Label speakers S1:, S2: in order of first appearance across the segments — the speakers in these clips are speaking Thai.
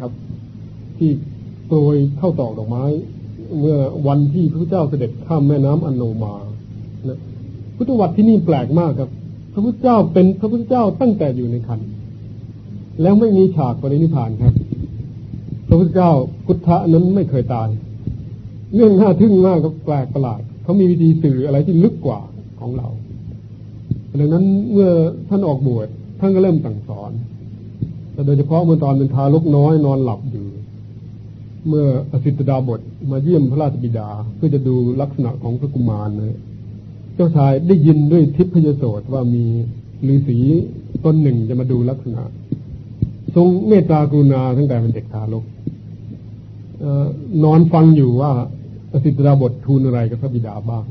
S1: ครับ ที่โปรยเข้าตอกดอกไม้ เมื่อวันที่พระเจ้าเสด็จข้ามแม่น้ำอนโนมานะพุทธวัตรที่นี่แปลกมากครับ พระพุทธเจ้าเป็นพระพุทธเจ้าตั้งแต่อยู่ในคันแล้วไม่มีฉากปรินิพานครับ พระพุทธเจ้าพุทธะนั้นไม่เคยตาย เรื่องน่าทึ่งมากก็แปลกประหลาดเขามีวิธีสื่ออะไรที่ลึกกว่าของเราดังนั้นเมื่อท่านออกบวชท่านก็เริ่มสั่งสอน แต่โดยเฉพาะเมื่อตอนเป็นทารกน้อยนอนหลับอยู่ เมื่ออสิตดาบทมาเยี่ยมพระราชบิดาเพื่อจะดูลักษณะของพระกุมารนะเจ้าชายได้ยินด้วยทิพยโสตว่ามีฤาษีตนหนึ่งจะมาดูลักษณะ ทรงเมตตากรุณาตั้งแต่เป็นเด็กทารกนอนฟังอยู่ว่าอสิตดาบททูลอะไรกับพระบิดาบ้าง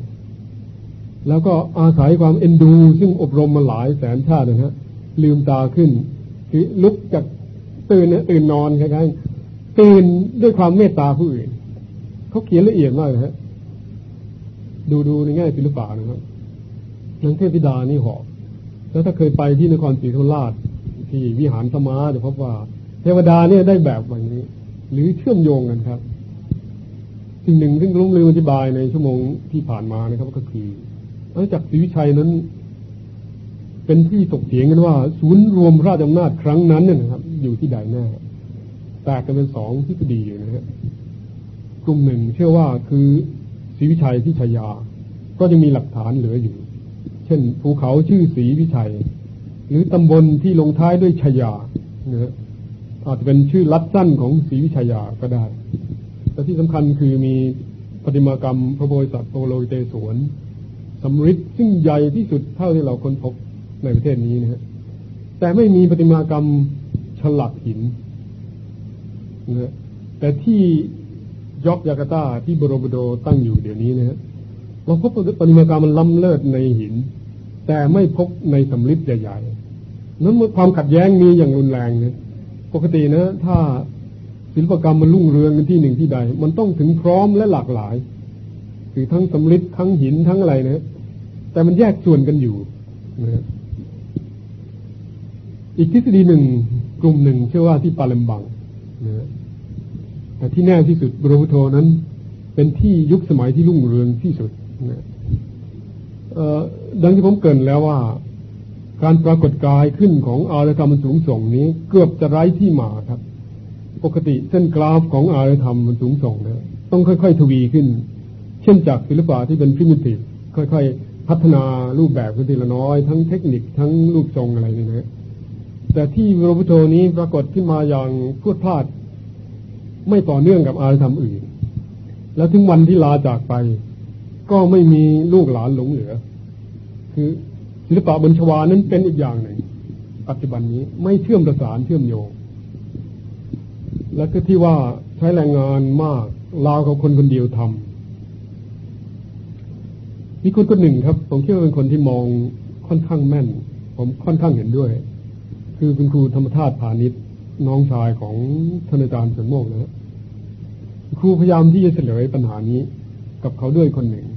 S1: แล้วก็อาศัยความเอ็นดู ซึ่งอบรมมาหลายแสนชาตินะฮะลืมตาขึ้น คือลุกจากตื่นตื่นนอนคล้ายๆตื่นด้วยความเมตตาผู้อื่นเขาเขียนละเอียดมากนะฮะดูดูในแง่ศิลปะนะครับนางเทพธิดานี่หอกแล้วถ้าเคยไปที่นครศรีธรรมราชที่วิหารสมาจะพบว่า เทวดาเนี่ยได้แบบแบบนี้ หรือเชื่อมโยงกันครับสิ่งหนึ่งซึ่งลุงลืมอธิบายในชั่วโมงที่ผ่านมานะครับ ก็คือหลังจากศรีวิชัยนั้น เป็นที่ตกเถียงกันว่า ศูนย์รวมราชอำนาจครั้งนั้นเนี่ยนะครับ อยู่ที่ใดแน่แตกกันเป็นสองที่ดีอยู่นะฮะกลุ่มหนึ่งเชื่อว่าคือศรีวิชัยที่ชายา ก็จะมีหลักฐานเหลืออยู่ เช่น ภูเขาชื่อศรีวิชัย หรือตำบลที่ลงท้ายด้วยชายานะอาจจะเป็นชื่อลัดสั้นของศรีวิชัยาก็ได้แต่ที่สำคัญคือมีปฏิมากรรมพระโพธิสัตว์โปโลเตสวนสำริดซึ่งใหญ่ที่สุดเท่าที่เราค้นพบ ในประเทศนี้นะฮะแต่ไม่มีปฏิมากรรมฉลักหินนะแต่ที่ยอกยาการ์ตาที่บรบโดตั้งอยู่เดี๋ยวนี้นะฮะเราพบปฏิมากรรมมันล้ำเลิศในหิน แต่ไม่พบในสำริดใหญ่ๆนั้นความขัดแย้งมีอย่างรุนแรงนะปกตินะ ถ้าศิลปกรรมมันรุ่งเรืองกันที่หนึ่งที่ใด มันต้องถึงพร้อมและหลากหลาย คือทั้งสำริดทั้งหินทั้งอะไรนะแต่มันแยกส่วนกันอยู่นะ อีกทฤษฎีหนึ่งกลุ่มหนึ่งเชื่อว่าที่ปาเลมบังนะแต่ที่แน่ที่สุดบรูโทนั้น เป็นที่ยุคสมัยที่รุ่งเรืองที่สุดนะดังที่ผมเกินแล้วว่า การปรากฏกายขึ้นของอารยธรรมมันสูงส่งนี้ เกือบจะไร้ที่มาครับ ปกติเส้นกราฟของอารยธรรมมันสูงส่งนะต้องค่อย ๆ ทวีขึ้น เช่นจากศิลปะที่เป็นพิมิติค่อย ๆ พัฒนารูปแบบขึ้นทีละน้อย ทั้งเทคนิคทั้งรูปทรงอะไรนี่นะ แต่ที่พระพุทโธนี้ปรากฏขึ้นมาอย่างพูดพลาด ไม่ต่อเนื่องกับอารยธรรมอื่น แล้วถึงวันที่ลาจากไป ก็ไม่มีลูกหลานหลงเหลือ คือศิลปะบนชวานั้นเป็นอีกอย่างหนึ่งปัจจุบันนี้ไม่เชื่อมประสานเชื่อมโยงและก็ที่ว่าใช้แรงงานมากลาวกับคนคนเดียวทำมีคนคนหนึ่งครับ ผมคิดว่าเป็นคนที่มองค่อนข้างแม่น ผมค่อนข้างเห็นด้วย คือคุณครูธรรมธาตุพาณิชย์น้องชายของท่านอาจารย์สนโมกนะครูพยายามที่จะเฉลยปัญหานี้กับเขาด้วยคนหนึ่ง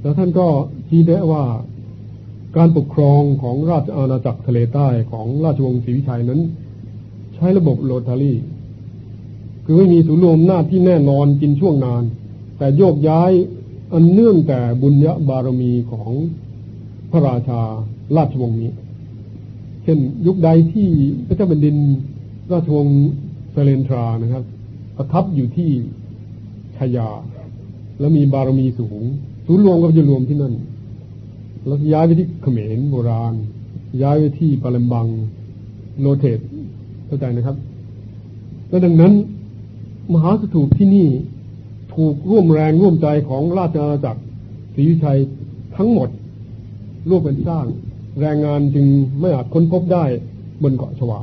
S1: แล้วท่านก็ชี้แนะว่าการปกครองของราชอาณาจักรทะเลใต้ของราชวงศ์ศรีวิชัยนั้น ใช้ระบบโรตารี่ คือไม่มีศูนย์รวมหน้าที่แน่นอนกินช่วงนาน แต่โยกย้ายอันเนื่องแต่บุญญาบารมีของพระราชาราชวงศ์นี้ เช่นยุคใดที่พระเจ้าแผ่นดินราชวงศ์เซเลนทรานะครับ ประทับอยู่ที่ชายา แล้วมีบารมีสูงศูนย์รวมก็จะรวมที่นั่น แล้วย้ายไปที่เขมรโบราณ ย้ายไปที่ปาเลมบังโนเทตเข้าใจนะครับ และดังนั้น มหาสถูปที่นี่ถูกร่วมแรงร่วมใจของราชอาณาจักรศรีวิชัยทั้งหมดร่วมกันสร้าง แรงงานจึงไม่อาจค้นพบได้บนเกาะชวา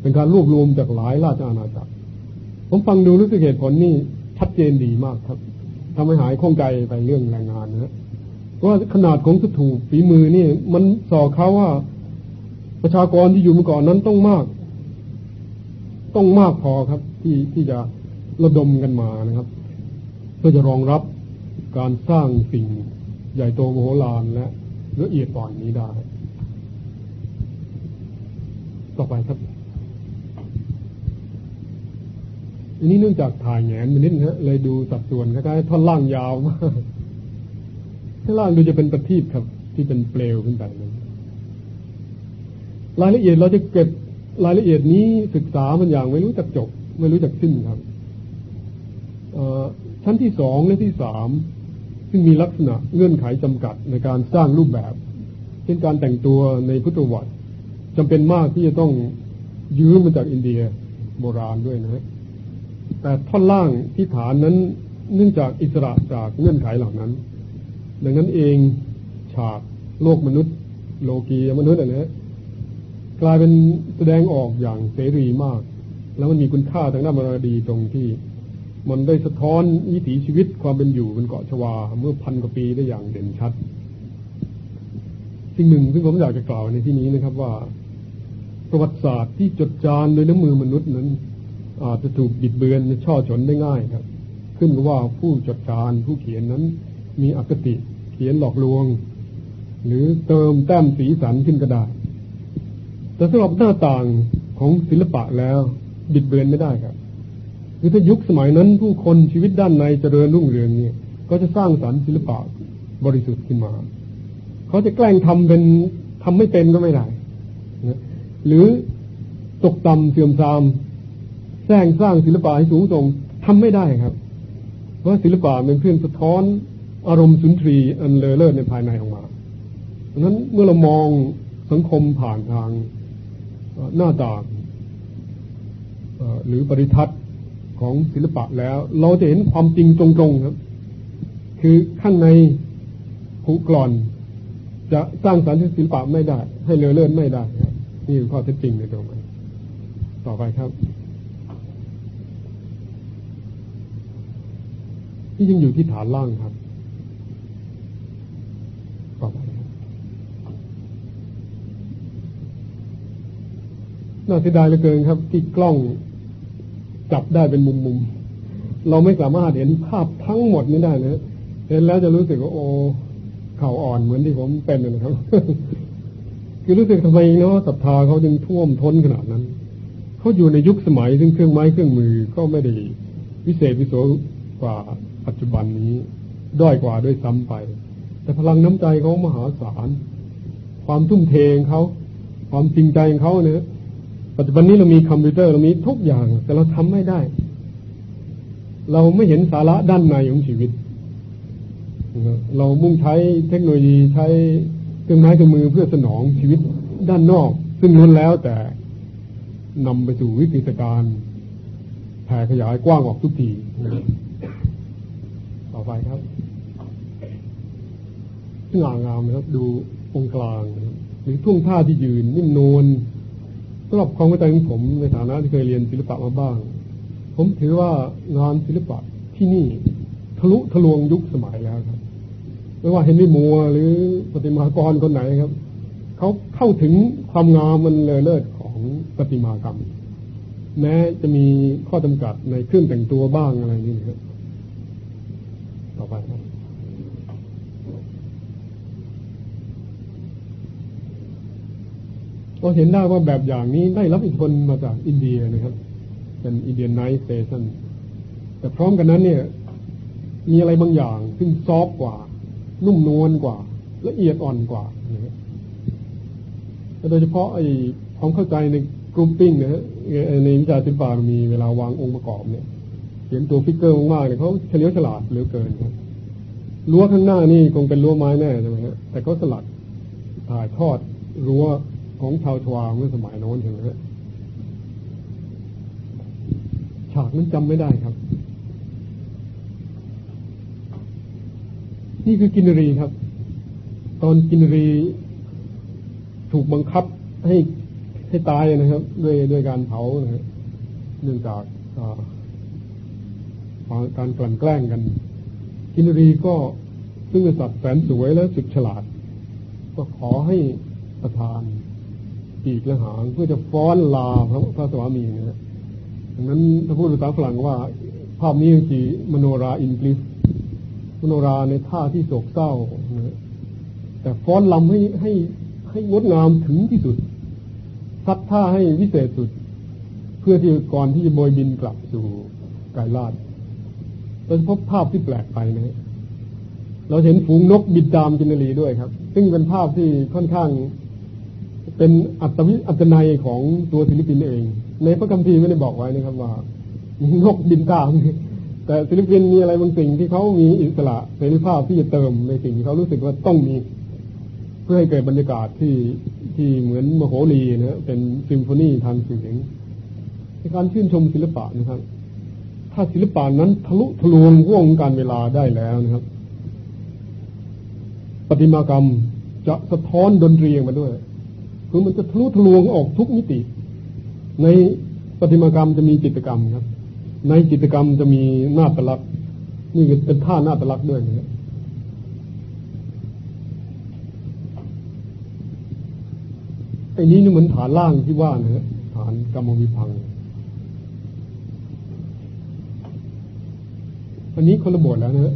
S1: เป็นการรวบรวมจากหลายราชอาณาจักร ผมฟังดูรู้สึกเหตุผลนี่ชัดเจนดีมากครับทำให้หายข้องใจไปเรื่องแรงงานนะว่าขนาดของสถูปฝีมือนี่ มันสอเขาว่าประชากรที่อยู่เมื่อก่อนนั้นต้องมาก ต้องมากพอครับ ที่ที่จะระดมกันมานะครับ เพื่อจะรองรับการสร้างสิ่งใหญ่โตมโหฬารและ ละเอียดอ่อนนี้ได้ ต่อไปครับ อันนี้เนื่องจากถ่ายแงนมันนิดนะเลยดูสัดส่วนคล้ายๆท่อนล่างยาวมากท่อนล่างดูจะเป็นประทีปครับ ที่เป็นเปลวขึ้นไปนั้นรายละเอียดเราจะเก็บรายละเอียดนี้ศึกษามันอย่างไม่รู้จักจบ ไม่รู้จักสิ้นครับชั้นที่สองและที่สาม ซึ่งมีลักษณะเงื่อนไขจำกัดในการสร้างรูปแบบ เช่นการแต่งตัวในพุทธวัตรจำเป็นมากที่จะต้องยืมมาจากอินเดียโบราณด้วยนะแต่ท่อนล่างที่ฐานนั้นเนื่องจากอิสระจากเงื่อนไขเหล่านั้น ดังนั้นเองฉากโลกมนุษย์ โลกีมนุษย์นะฮะกลายเป็นแสดงออกอย่างเสรีมาก แล้วมันมีคุณค่าทางด้านมรดีตรงที่ มันได้สะท้อนวิถีชีวิตความเป็นอยู่บนเกาะชวา เมื่อพันกว่าปีได้อย่างเด่นชัด สิ่งหนึ่งซึ่งผมอยากจะกล่าวในที่นี้นะครับว่า ประวัติศาสตร์ที่จดจารโดยน้ำมือมนุษย์นั้น อาจจะถูกบิดเบือนช่อฉนได้ง่ายครับ ขึ้นกับว่าผู้จดจารผู้เขียนนั้น มีอคติเขียนหลอกลวง หรือเติมแต้มสีสันขึ้นกระดาษแต่สำหรับหน้าต่างของศิลปะแล้วบิดเบือนไม่ได้ครับ คือถ้ายุคสมัยนั้นผู้คนชีวิตด้านในเจริญรุ่งเรืองเนี่ย ก็จะสร้างสรรค์ศิลปะบริสุทธิ์ขึ้นมา เขาจะแกล้งทำเป็นทำไม่เป็นก็ไม่ได้นะหรือตกต่ำเสื่อมทรามแสร้งสร้างศิลปะให้สูงส่งทำไม่ได้ครับ เพราะศิลปะเป็นเครื่องสะท้อนอารมณ์สุนทรีอันเลอเลิศในภายในออกมาดังนั้นเมื่อเรามองสังคมผ่านทางหน้าต่างหรือปริทัศน์ ของศิลปะแล้ว เราจะเห็นความจริงตรงๆครับ คือข้างในผูกรอน จะสร้างสรรค์ศิลปะไม่ได้ ให้เลอเลื่อนไม่ได้นี่คือข้อเท็จจริงในตรงนี้ต่อไปครับ ที่ยังอยู่ที่ฐานล่างครับ ต่อไปน่าเสียดายเหลือเกินครับ ที่กล้อง จับได้เป็นมุมๆเราไม่สามารถเห็นภาพทั้งหมดนี้ได้นะเห็นแล้วจะรู้สึกว่าโอ้เข่าอ่อนเหมือนที่ผมเป็นนะครับคือรู้สึกทำไมเนาะศรัทธาเขาจึงท่วมท้นขนาดนั้นเขาอยู่ในยุคสมัยซึ่งเครื่องไม้เครื่องมือก็ไม่ได้วิเศษวิโสกว่าปัจจุบันนี้ด้อยกว่าด้วยซ้ำไป แต่พลังน้ำใจเขามหาศาลความทุ่มเทของเขาความจริงใจของเขาเนี่ย ปัจจุบันนี้เรามีคอมพิวเตอร์เรามีทุกอย่าง แต่เราทำไม่ได้ เราไม่เห็นสาระด้านในของชีวิต เรามุ่งใช้เทคโนโลยีใช้เครื่องไม้เครื่องมือเพื่อสนองชีวิตด้านนอก ซึ่งล้วนแล้วแต่นำไปสู่วิกฤตการณ์แผ่ขยายกว้างออกทุกทีต่อไปครับงางามนะครับ ดูองค์กลาง หรือท่วงท่าที่ยืนนิ่มนวลำหรับความเข้าใจของผมในฐานะที่เคยเรียนศิลปะมาบ้าง ผมถือว่างานศิลปะที่นี่ทะลุทะลวงยุคสมัยแล้วครับ ไม่ว่าเฮนรี่มัวหรือปฏิมากรคนไหนครับ เขาเข้าถึงความงามมันเลอเลิศของปฏิมากรรม แม้จะมีข้อจำกัดในเครื่องแต่งตัวบ้างอะไรนี่นะครับต่อไปครับ ก็เห็นได้ว่าแบบอย่างนี้ได้รับอิทธิพลมาจากอินเดียนะครับ เป็น Indianization แต่พร้อมกันนั้นเนี่ย มีอะไรบางอย่างซึ่ง soft กว่า นุ่มนวลกว่า ละเอียดอ่อนกว่านะโดยเฉพาะไอ้ความเข้าใจใน grouping นะฮะในวิชาศิลปะมีเวลาวางองค์ประกอบเนี่ยเขียนตัว figure มากๆเนี่ยเขาเฉลียวฉลาดเหลือเกินครับรั้วข้างหน้านี่คงเป็นรั้วไม้แน่ใช่ไหมฮะแต่ก็สลักถ่ายทอดรั้ว ของชาวชวาเมื่อสมัยโน้นใช่ไหมฮะฉากนั้นจำไม่ได้ครับ นี่คือกินรีครับ ตอนกินรีถูกบังคับให้ให้ตายนะครับ ด้วยด้วยการเผานะเนื่องจากการกลั่นแกล้งกัน กินรีก็ซึ่งเป็นสัตว์แสนสวยและสุดฉลาด ก็ขอให้ประทาน ปีกและหางเพื่อจะฟ้อนลาพระพระสวามีนะดังนั้นถ้าพูดภาษาฝรั่งว่า ภาพนี้คือมโนราอินกลิสมโนราในท่าที่โศกเศร้านะแต่ฟ้อนลำให้ให้ให้งดงามถึงที่สุดซัดท่าให้วิเศษสุด เพื่อที่ก่อนที่จะโบยบินกลับสู่กายลาดเราจะพบภาพที่แปลกไปนะเราเห็นฝูงนกบินตามจินนารีด้วยครับ ซึ่งเป็นภาพที่ค่อนข้าง เป็นอัตวิอัตนัยของตัวศิลปินเอง ในพระคัมภีร์ไม่ได้บอกไว้นะครับว่านกบินตาม แต่ศิลปินมีอะไรบางสิ่งที่เขามีอิสระเสรีภาพที่จะเติมในสิ่งที่เขารู้สึกว่าต้องมี เพื่อให้เกิดบรรยากาศที่ที่เหมือนมโหรีนะเป็นซิมโฟนีทางเสียงในการชื่นชมศิลปะนะครับ ถ้าศิลปะนั้นทะลุทะลวงห่วงการเวลาได้แล้วนะครับ ปฏิมากรรมจะสะท้อนดนตรีมาด้วย คือมันจะทะลุทะลวงออกทุกมิติ ในปฏิมากรรมจะมีจิตกรรมครับ ในจิตกรรมจะมีหน้าตลักษณ์นี่เป็นท่าหน้าตลักษณ์ด้วยนะครับไอ้นี้นี่เหมือนฐานล่างที่ว่านะฮะฐานกรรมวิพัง อันนี้คนละบทแล้วนะฮะ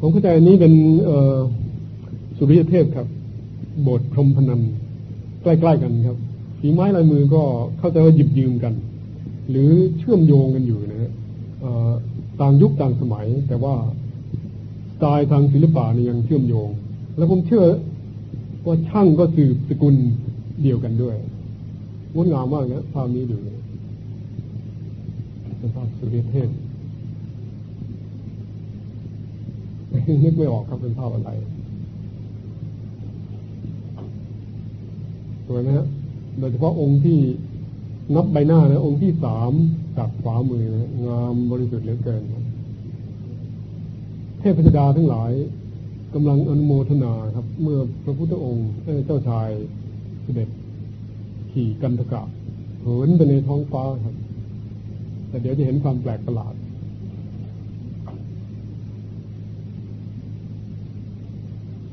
S1: ผมเข้าใจอันนี้เป็นสุริยเทพครับบสถ์พรหมพนัน ใกล้ๆกันครับฝีไม้ลายมือก็เข้าใจว่าหยิบยืมกัน หรือเชื่อมโยงกันอยู่นะฮะต่างยุคต่างสมัย แต่ว่าสไตล์ทางศิลปะนี่ยังเชื่อมโยง แล้วผมเชื่อว่าช่างก็สืบสกุลเดียวกันด้วยงดงามมากนะภาพนี้ดูเป็นภาพสุริเทพนึกไม่ออกครับเป็นภาพอะไรส วยไหมฮะโดยเฉพาะองค์ที่นับใบหน้านะองค์ที่สามจากขวามือนะงามบริสุทธิ์เหลือเกินเทพธิดาทั้งหลายกำลังอนุโมทนาครับ เมื่อพระพุทธองค์เจ้าชายเสด็จขี่กันทกะเหินไปในท้องฟ้าครับ แต่เดี๋ยวจะเห็นความแปลกประหลาด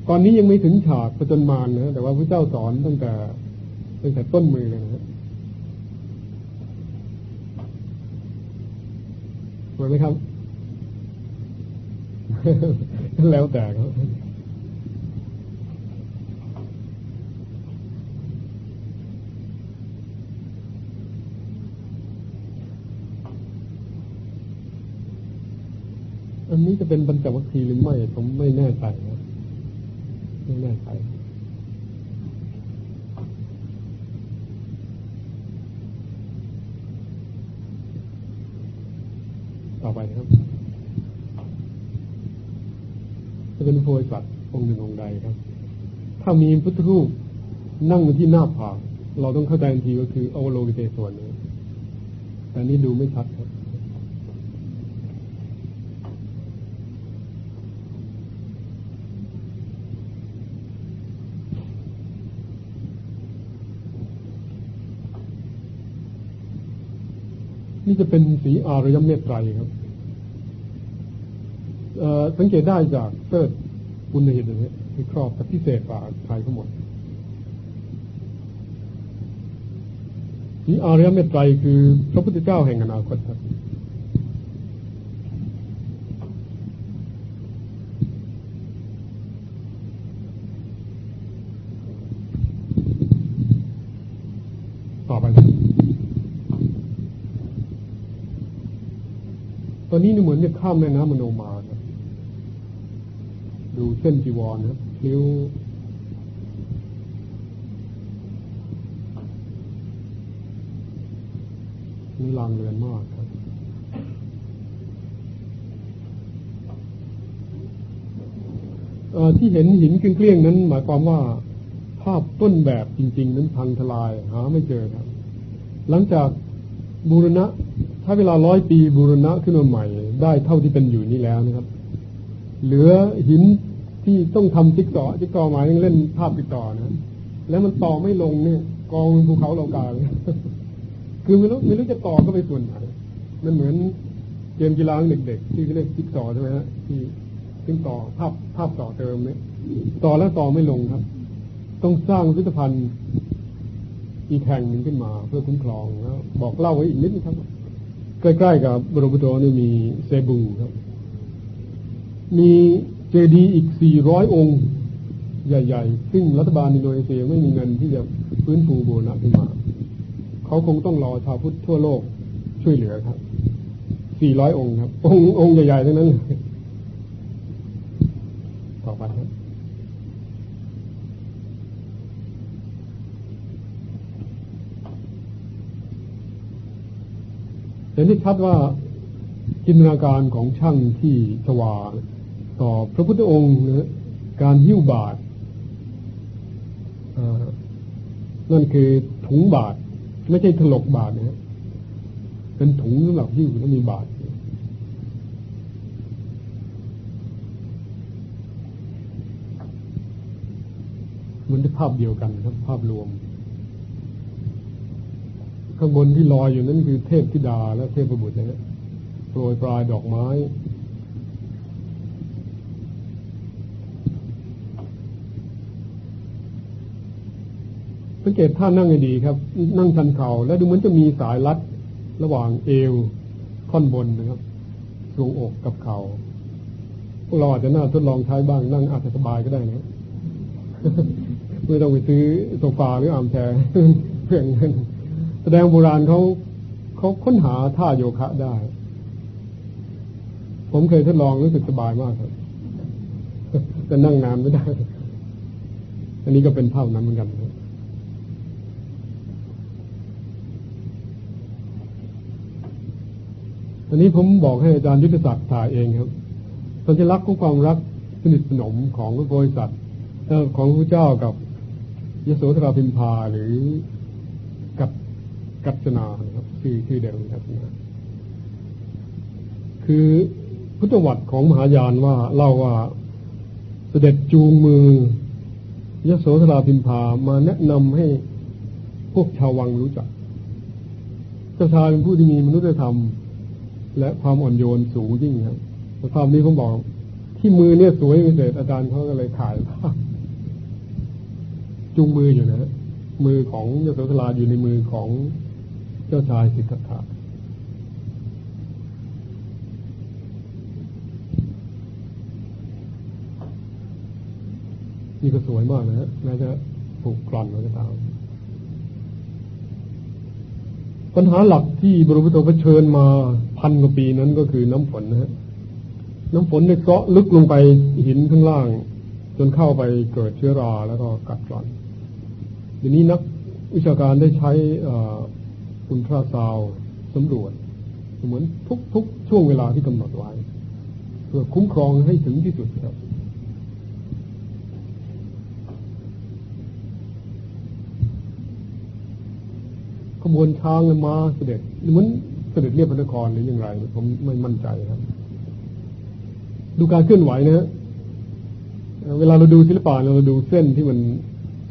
S1: ตอนนี้ยังไม่ถึงฉากประจนมารนะแต่ว่าพระเจ้าสอนตั้งแต่ ตั้งแต่ต้นมือเลยนะสวยไหมครับ แล้วแต่ครับอันนี้จะเป็นบรรจวัคคีหรือไม่ผมไม่แน่ใจนะไม่แน่ใจ ต่อไปครับจะเป็นโพยสัตว์องค์หนึ่งองค์ใดครับ ถ้ามีพุทธรูปนั่งอยู่ที่หน้าผากเราต้องเข้าใจทันทีก็คืออวโลกิเตส่วนนี้แต่นี้ดูไม่ชัดครับนี่ จะเป็นสีอารยมเมตไตรครับสังเกตได้จากเติร์ดบุญเหตุนี้ที่ครอบกับพิเศษกว่าไทยทั้งหมดสีอารยมเมตไตรคือพระพุทธเจ้าแห่งอนาคตครับ ต่อไป อนนี้นี่เหมือนจะข้ามแม่น้ำมโนมาครับดูเส้นจีวรนะครับคิ้วนี่ลางเรือนมากครับที่เห็นหินเกลี้ยงนั้น หมายความว่าภาพต้นแบบจริง ๆ นั้นพังทลายหาไม่เจอครับ หลังจากบูรณะ ถ้าเวลาร้อยปีบูรณะขึ้นมาใหม่ ได้เท่าที่เป็นอยู่นี้แล้วนะครับ เหลือหินที่ต้องทำจิ๊กซอจิ๊กซอหมายถึงเล่นภาพติดต่อนะ แล้วมันต่อไม่ลงเนี่ย กองภูเขาเรากาเลยคือไม่รู้ไม่รู้จะต่อก็ไปส่วนไหนมันเหมือนเกมกีฬาเด็กๆที่เรียกจิ๊กซอใช่ไหมฮะที่ซึ่งต่อภาพภาพต่อเติมเนี่ยต่อแล้วต่อไม่ลงครับ ต้องสร้างพิพิธภัณฑ์อีกแห่งหนึ่งขึ้นมา เพื่อคุ้มครองแล้วบอกเล่าไว้อีกนิดนึงครับ ใกล้ๆกับบรมพุทธนี่มีเซบูครับ มีเจดีอีก 400 องค์ใหญ่ ๆ ซึ่งรัฐบาลอินโดนีเซียไม่มีเงินที่จะฟื้นฟูโบนะขึ้นมา เขาคงต้องรอชาวพุทธทั่วโลกช่วยเหลือครับสี่ร้อยองค์ครับ องค์องค์ใหญ่ๆทั้งนั้นเลยต่อไปครับเห็นที่ชัดว่าจินตนาการของช่างที่สว่างต่อพระพุทธองค์นะการหิ้วบาทนั่นคือถุงบาท ไม่ใช่ถลกบาทนะเป็นถุงสำหรับหิ้วแล้วมีบาทมันจะภาพเดียวกันครับ ภาพรวม ข้างบนที่ลอยอยู่นั้นคือเทพธิดาและเทพบุตรนะฮะโปรยปลายดอกไม้สังเกตท่านั่งให้ดีครับ นั่งชันเขา่า แล้วดูเหมือนจะมีสายรัดระหว่างเอวท่อนบนนะครับทรวงอกกับเขา่าพวกเราอาจจะน่าทดลองใช้บ้างนั่งอาจจะสบายก็ได้นะไม่ต้องไปซื้อโซฟาหรืออามแชร์เพื่อน แสดงโบราณเขาเขาค้นหาท่าโยคะได้ ผมเคยทดลองรู้สึกสบายมากครับแต่นั่งนานไม่ได้ อันนี้ก็เป็นเท่านั้นเหมือนกันอันนี้ผมบอกให้อาจารย์ยุทธศักดิ์ถ่ายเองครับสัญลักษณ์ของความรักสนิทสนมของพระโพธิสัตว์ของพระเจ้ากับยโสธราพิมพาหรือ กัจนาครับชื่อชื่เดิมครับนะคือพุทธวัตรของมหายานว่าเล่าว่าเสด็จจูงมือยโสธราพิมพามาแนะนำให้พวกชาววังรู้จักเจ้าชายเป็นผู้ที่มีมนุษยธรรม และความอ่อนโยนสูงยิ่งครับภาพนี้ผมบอก ที่มือเนี่ยสวยพิเศษอาจารย์เขาก็เลยถ่ายภาพจุงมืออยู่นะมือของยโสธราอยู่ในมือของ เจ้าชายสิทธัตถะนี่ก็สวยมากนะฮะแม้จะผูกกร่อนก็ตามปัญหาหลักที่บรมพุทธเผชิญมาพันกว่าปีนั้นก็คือน้ำฝนนะฮะ น้ำฝนได้เกาะลึกลงไปหินข้างล่าง จนเข้าไปเกิดเชื้อราแล้วก็กัดกร่อนทีนี้นักวิชาการได้ใช้ อุลตราซาวสำรวจเหมือนทุกๆช่วงเวลาที่กำหนดไว้ เพื่อคุ้มครองให้ถึงที่สุดครับขบวนช้างมาเสด็จเหมือนเสด็จเรียบพระนครหรืออย่างไร ผมไม่มั่นใจครับ ดูการเคลื่อนไหวนะฮะเวลาเราดูศิลปะเราดูเส้นที่มัน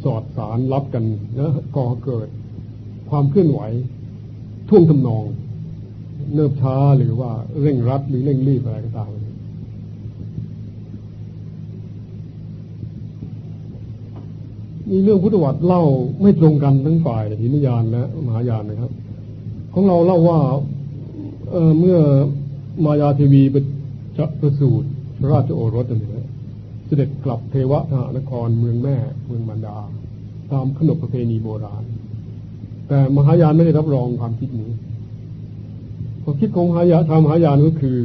S1: สอดสารรับกันนะก่อเกิดความเคลื่อนไหว ท่วงทำนอง เนิบช้าหรือว่าเร่งรัดหรือเร่งรีบอะไรก็ตามมีเรื่องพุทธวัตรเล่าไม่ตรงกันทั้งฝ่ายหินยานและมหายานนะครับ ของเราเล่าว่าเเมื่อมายาเทวีจะประสูติพระราชโอรสนี่เสด็จกลับเทวทหานครเมืองแม่เมืองมันดา ตามขนบประเพณีโบราณ แต่มหายานไม่ได้รับรองความคิดนี้ความคิดของมหายาทางมหายานก็คือ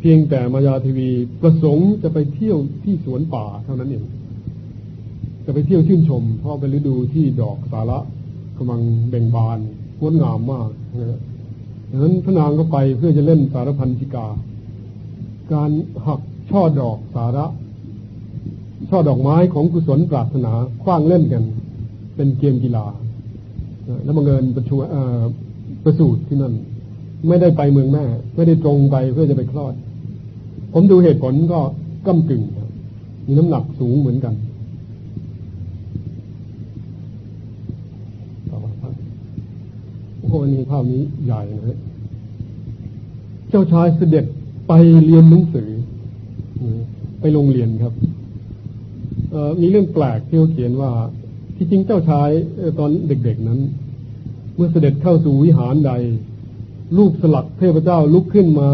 S1: เพียงแต่มายาเทวีประสงค์จะไปเที่ยวที่สวนป่าเท่านั้นเองจะไปเที่ยวชื่นชม เพราะเป็นฤดูที่ดอกสาระกำลังเบ่งบานงดงามมากนะดังนั้นพระนางก็ไปเพื่อจะเล่นสารพันธิกา การหักช่อดอกสาระ ช่อดอกไม้ของกุศลปรารถนาคว้างเล่นกัน เป็นเกมกีฬา แล้วบังเอิญประชวประสูติที่นั่น ไม่ได้ไปเมืองแม่ ไม่ได้ตรงไปเพื่อจะไปคลอด ผมดูเหตุผลก็ก้ากึ่งมีน้ำหนักสูงเหมือนกันโอ้นี่ภาพนี้ใหญ่นะเจ้าชายเสด็จไปเรียนหนังสือ ไปโรงเรียนครับมีเรื่องแปลกที่เขาเขียนนว่า ที่จริงเจ้าชายตอนเด็กๆนั้น เมื่อเสด็จเข้าสู่วิหารใดลูกสลักเทพเจ้าลุกขึ้นมา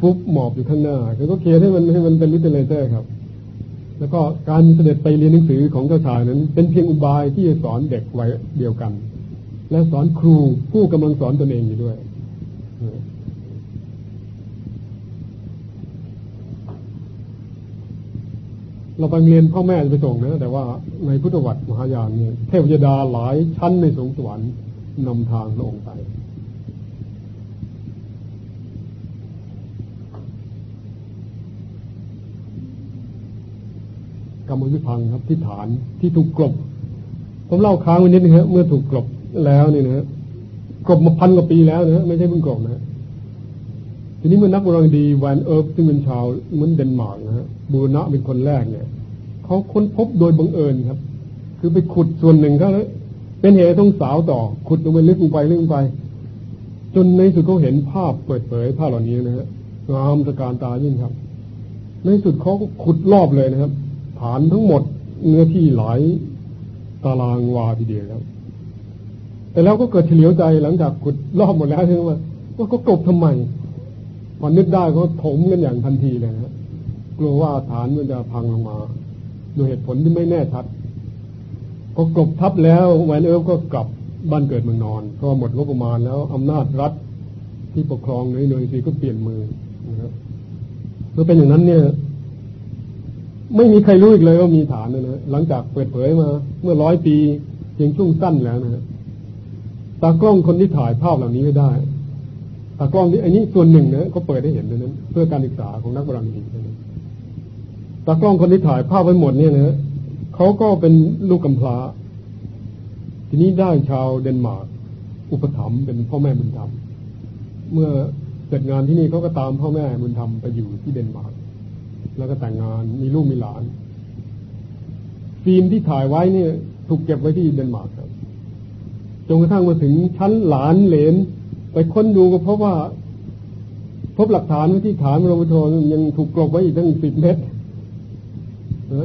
S1: ฟุบหมอบอยู่ข้างหน้าเขาก็เขียให้มันให้มันเป็น literature ครับ แล้วก็การเสด็จไปเรียนหนังสือของเจ้าชายนั้น เป็นเพียงอุบายที่จะสอนเด็กไว้เดียวกัน และสอนครูผู้กำลังสอนตนเองอยู่ด้วย เราไปเรียนพ่อแม่จะไปส่งนะแต่ว่าในพุทธวัตรมหายานเนี่ยเทพยดาหลายชั้นในสงสวรรค์นำทางพระองค์ไปกรรมวิพังครับที่ฐานที่ถูกกลบ ผมเล่าค้างไว้นิดนึงครับเมื่อถูกกลบแล้วนี่นะกลบมาพันกว่าปีแล้วนะไม่ใช่เพิ่งกลบนะ ทีนี้เมื่อนักโบราณดีแวนเอิร์ฟซึ่งเป็นชาวเหมือนเดนมาร์กนะฮะบูรณะเป็นคนแรกเนี่ยเขาค้นพบโดยบังเอิญครับ คือไปขุดส่วนหนึ่งก็แล้วเป็นเหตุต้องสาวต่อ ขุดลงไปลึกลงไปลึกลงไป จนในสุดเขาเห็นภาพเปิดเผยภาพเหล่านี้นะฮะงามตะการตายิ่งครับ ในสุดเขาก็ขุดรอบเลยนะครับ ฐานทั้งหมดเนื้อที่หลายตารางวาทีเดียวครับแต่แล้วก็เกิดเฉลียวใจหลังจากขุดรอบหมดแล้วใช่ไหมว่าว่าก็กบทำไม พอนึกได้ก็ถมกันอย่างทันทีเลยครับกลัวว่าฐานมันจะพังลงมาโดยเหตุผลที่ไม่แน่ชัดก็กลบทับแล้วแวนเอิร์ฟก็กลับบ้านเกิดเมืองนอนก็หมดงบประมาณแล้วอำนาจรัฐที่ปกครองในหน่วยซีก็เปลี่ยนมือนะครับเมื่อเป็นอย่างนั้นเนี่ย ไม่มีใครรู้อีกเลยว่ามีฐานนะนะหลังจากเปิดเผยมา เมื่อร้อยปีเพียงช่วงสั้นแล้วนะฮะตากล้องคนที่ถ่ายภาพเหล่านี้ไม่ได้ ตากล้องที่อันนี้ส่วนหนึ่งนะเขาเปิดให้เห็นนั้น เพื่อการศึกษาของนักโบราณคดีนะตากล้องคนที่ถ่ายภาพไว้หมดเนี่ยนะเขาก็เป็นลูกกำพร้า ทีนี้ได้ชาวเดนมาร์กอุปถัมภ์เป็นพ่อแม่บุญธรรมเมื่อเสร็จงานที่นี่เขาก็ตามพ่อแม่บุญธรรมไปอยู่ที่เดนมาร์กแล้วก็แต่งงานมีลูกมีหลาน ฟิล์มที่ถ่ายไว้เนี่ย ถูกเก็บไว้ที่เดนมาร์กครับจนกระทั่งมาถึงชั้นหลานเหลน ไปค้นดูก็พบว่า พบหลักฐานที่ฐานมรมโทยังถูกกลบไว้อีกตั้งสิบเมตร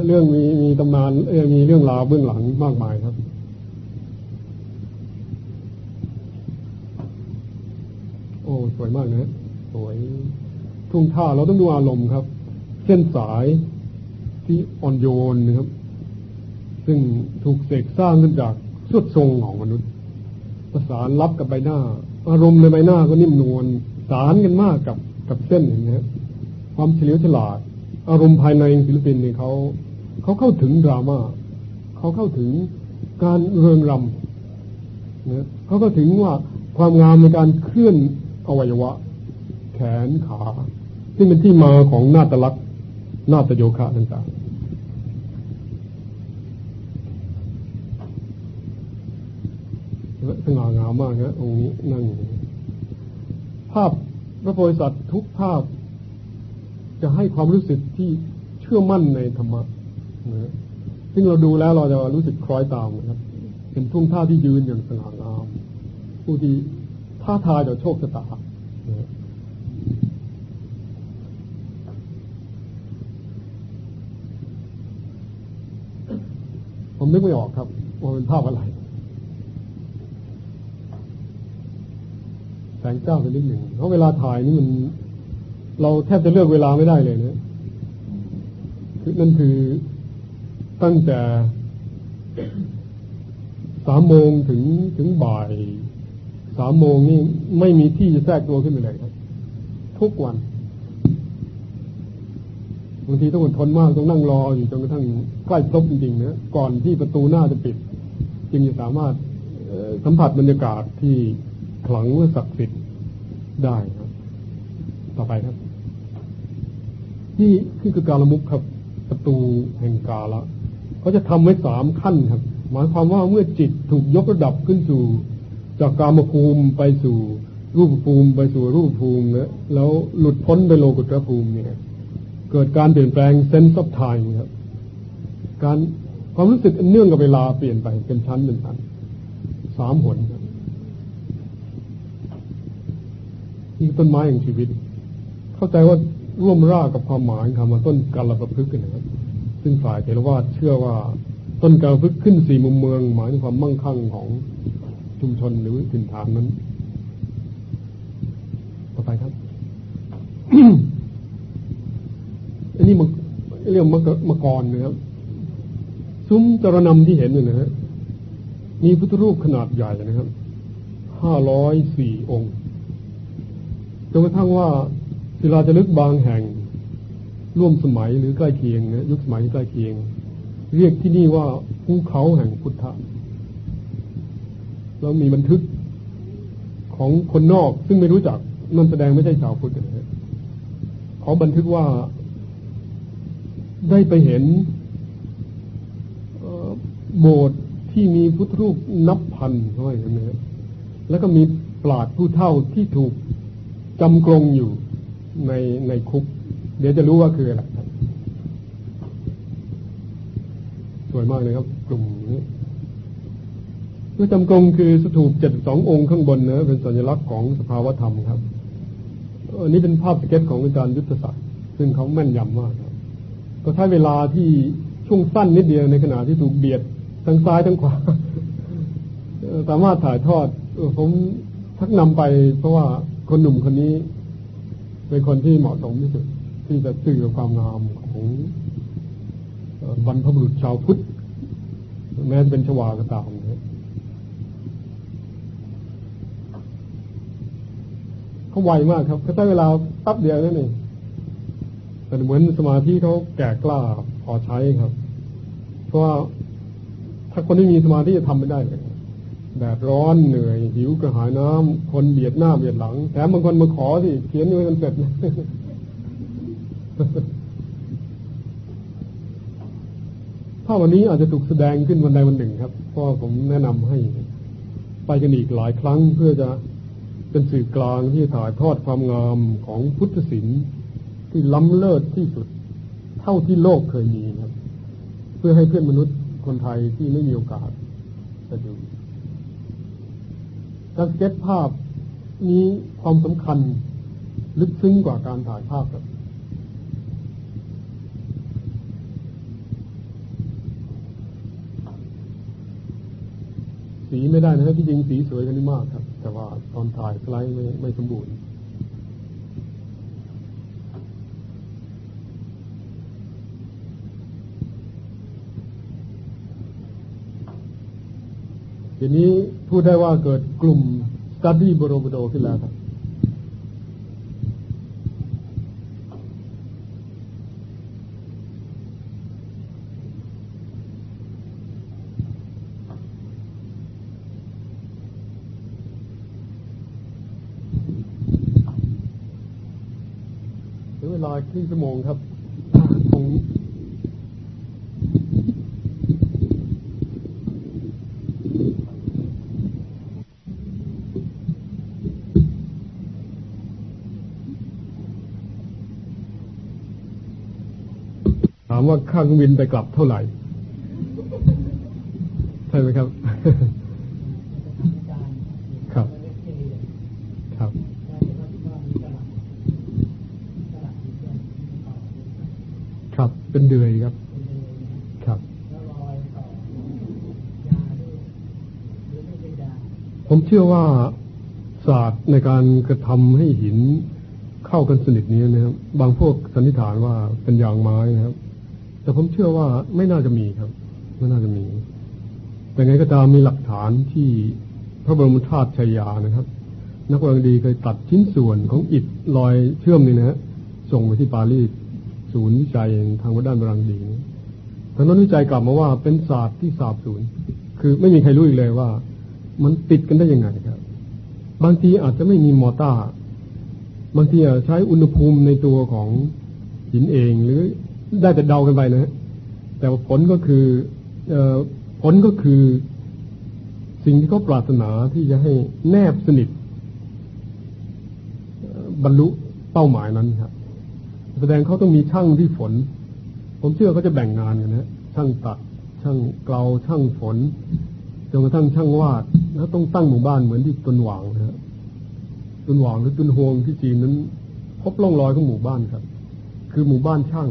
S1: เรื่องมีมีตำนานเออมีเรื่องราวเบื้องหลังมากมายครับ โอ้สวยมากนะสวยทุ่งท่าเราต้องดูอารมณ์ครับ เส้นสายที่อ่อนโยนนะครับ ซึ่งถูกเสกสร้างขึ้นจากสุดทรงของมนุษย์ ประสานรับกับใบหน้า อารมณ์ในใบหน้าก็นิ่มนวลสารกันมากกับกับเส้นอย่างนี้ยความเฉลียวฉลาด อารมณ์ภายในศิลปินเนี่ยเขาเขาเข้าถึงดราม่าเขาเข้าถึงการเริงรำนะเขาก็ถึงว่าความงามในการเคลื่อนอวัยวะ แขนขา ซึ่งเป็นที่มาของนาตลักษณ์นาตโยคะต่างๆ สง่างามมากนะองค์นี้นั่ง ภาพพระโพธิสัตว์ทุกภาพ จะให้ความรู้สึกที่เชื่อมั่นในธรรมะนะซึ่งเราดูแล้วเราจะรู้สึกคล้อยตามนะครับเป็นทุ่งท่าที่ยืนอย่างสง่างาม ผู้ที่ท้าทายต่อโชคชะตานะผมนึกไม่ออกครับว่าเป็นภาพอะไร แส งเจ้าเป็นนิดหนึ่งเพราะเวลาถ่ายนี่มัน เราแทบจะเลือกเวลาไม่ได้เลยนะคือนั่นคือตั้งแต่สามโมงถึงถึงบ่ายสามโมงนี่ไม่มีที่จะแทรกตัวขึ้นไปเลยครับ ทุกวันบางทีต้องอดทนมากต้องนั่งรออยู่จนกระทั่งใกล้ครบจริงๆนะก่อนที่ประตูหน้าจะปิด จึงจะสามารถสัมผัสบรรยากาศที่ ขลังและศักดิ์สิทธิ์ได้ครับ ต่อไปครับ นี่คือการละมุกครับ ประตูแห่งกาละเขาจะทำไว้สามขั้นครับ หมายความว่าเมื่อจิตถูกยกระดับขึ้นสู่ จากกามภูมิไปสู่รูปภูมิไปสู่รูปภูมิแล้วแล้วหลุดพ้นไปโลกุตรภูมิเนี่ยเกิดการเปลี่ยนแปลง sense of time ครับ การความรู้สึกเนื่องกับเวลาเปลี่ยนไปเป็นชั้นเป็นชั้นสามหนครับ นี่ต้นไม้แห่งชีวิต เข้าใจว่าร่วมรากกับความหมายคำว่าต้นกาลประพฤกษ์นะครับ ซึ่งฝ่ายเถรวาทเชื่อว่าต้นกาลประพฤกษ์ขึ้นสี่มุมเมือง หมายถึงความมั่งคั่งของชุมชนหรือถิ่นฐานนั้น ต่อไปครับอันนี้มันเรียกมะมะกรนะครับ ซุ้มจรนำที่เห็นเนี่ยนะฮะมีพุทธรูปขนาดใหญ่นะครับห้าร้อยสี่องค์ นกระทั่งว่าศิลาจารึกบางแห่ง ร่วมสมัยหรือใกล้เคียงนะยุคสมัยใกล้เคียง เรียกที่นี่ว่าภูเขาแห่งพุทธะแล้วมีบันทึกของคนนอกซึ่งไม่รู้จักนั่นแสดงไม่ใช่ชาวพุทธเขาบันทึกว่าได้ไปเห็นโบสถ์ที่มีพุทธรูปนับพันเขาว่าอย่างนี้แล้วก็มีปราดผู้เท่าที่ถูก จำกรงอยู่ในในคุก เดี๋ยวจะรู้ว่าคืออะไรสวยมากเลยครับ กลุ่มนี้เมื่อจำกรงคือสถูปเจ็ดสององค์ข้างบนเนะเป็นสัญลักษณ์ของสภาวธรรมครับอันนี้เป็นภาพสเก็ตของอาจารย์ยุทธศักดิ์ซึ่งเขาแม่นยำมากครับ ก็ใช้เวลาที่ช่วงสั้นนิดเดียวในขณะที่ถูกเบียดทั้งซ้ายทั้งขวาสามารถถ่ายทอดผมทักนำไปเพราะว่า คนหนุ่มคนนี้ เป็นคนที่เหมาะสมที่สุด ที่จะสื่อความงามของบรรพบุรุษชาวพุทธแม้จะเป็นชวาก็ตามเขาไวมากครับเขาใช้เวลาปั๊บเดียวนั่นเองแต่เหมือนสมาธิเขาแก่กล้าพอใช้ครับ เพราะว่าถ้าคนที่มีสมาธิจะทำไม่ได้เลย แดดร้อนเหนื่อย หิวกระหายน้ำคนเบียดหน้าเบียดหลัง แถมบางคนมาขอสิเขียนอยู่กันเสร็จถ้าวันนี้อาจจะถูกแสดงขึ้นวันใดวันหนึ่งครับพราะผมแนะนำให้ ไปกันอีกหลายครั้งเพื่อจะเป็นสื่อกลางที่ถ่ายทอดความงามของพุทธศิลป์ที่ล้ำเลิศที่สุด เท่าที่โลกเคยมีครับ เพื่อให้เพื่อนมนุษย์คนไทยที่ไม่มีโอกาสจะดู การเก็ตภาพนี้ความสำคัญ ลึกซึ้งกว่าการถ่ายภาพครับ สีไม่ได้นะครับที่จริงสีสวยกันนี่มากครับ แต่ว่าตอนถ่ายสไลด์ไม่ไม่สมบูรณ์ ทีนี้พูดได้ว่าเกิดกลุ่มสตัดดี้บโรบโดขึ้นแล้วครับถึงเวลาครึ่งชั่วโมงครับคง ว่าค่าเครื่องบินไปกลับเท่าไหร่ ใช่ไหมครับ ครับ ครับ ครับ เป็นเดือยครับ ครับ ผมเชื่อว่าศาสตร์ในการกระทำให้หินเข้ากันสนิทนี้นะครับ บางพวกสันนิษฐานว่าเป็นยางไม้นะครับ แต่ผมเชื่อว่าไม่น่าจะมีครับ ไม่น่าจะมี แต่ไงก็ตามมีหลักฐานที่พระบรมธาตุชายานะครับ นักวิทยาดีเคยตัดชิ้นส่วนของอิฐลอยเชื่อมนี่นะฮะส่งไปที่ปารีสศูนย์วิจัยทางวัดด้านบรังดีทางนั้นวิจัยกลับมาว่าเป็นศาสตร์ที่สาบสูญคือไม่มีใครรู้อีกเลยว่า มันติดกันได้ยังไงครับ บางทีอาจจะไม่มีมอต้าบางทีอาจใช้อุณหภูมิในตัวของหินเองหรือ ได้แต่เดากันไปนะแต่ผลก็คือผลก็คือสิ่งที่เขาปรารถนาที่จะให้แนบสนิทบรรลุเป้าหมายนั้นครับ แสดงเขาต้องมีช่างที่ฝน ผมเชื่อเขาจะแบ่งงานกันนะช่างตัดช่างเกลาช่างฝนจนกระทั่งช่างวาดแล้วต้องตั้งหมู่บ้านเหมือนที่ตุนหวางนะครับตุนหวางหรือตุนฮวงที่จีนนั้น พบร่องรอยของหมู่บ้านครับ คือหมู่บ้านช่าง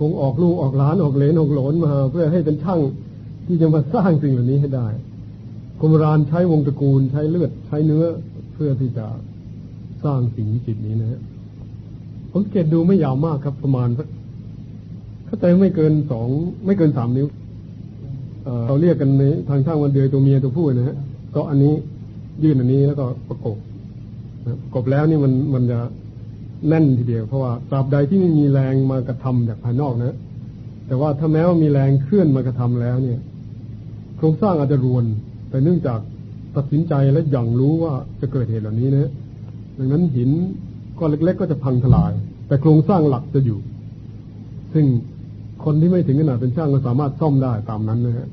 S1: คงออกลูกออกหลานออกเหลนออกหลนมาเพื่อให้เป็นช่างที่จะมาสร้างสิ่งเหล่านี้ให้ได้กรมรานใช้วงตระกูลใช้เลือดใช้เนื้อเพื่อที่จะสร้างสิ่งวิจิตนี้นะฮะผมเกตดูไม่ยาวมากครับประมาณสักเข้าใจไม่เกินสองไม่เกินสามนิ้วเราเรียกกันในทางช่างวันเดือยตัวเมียตัวผู้นะฮะก็อันนี้ยื่นอันนี้แล้วก็ประกบประกบแล้วนี่มันมันจะ แน่นทีเดียวเพราะว่าตราบใดที่ไม่มีแรงมากระทำจากภายนอกนะ แต่ว่าถ้าแม้ว่ามีแรงเคลื่อนมากระทำแล้วเนี่ย โครงสร้างอาจจะรวนแต่เนื่องจากตัดสินใจและอย่างรู้ว่าจะเกิดเหตุเหล่านี้นะดังนั้นหินก้อนเล็ก ๆ ก็จะพังทลาย แต่โครงสร้างหลักจะอยู่ ซึ่งคนที่ไม่ถึงขนาดเป็นช่างก็สามารถซ่อมได้ตามนั้นนะฮะ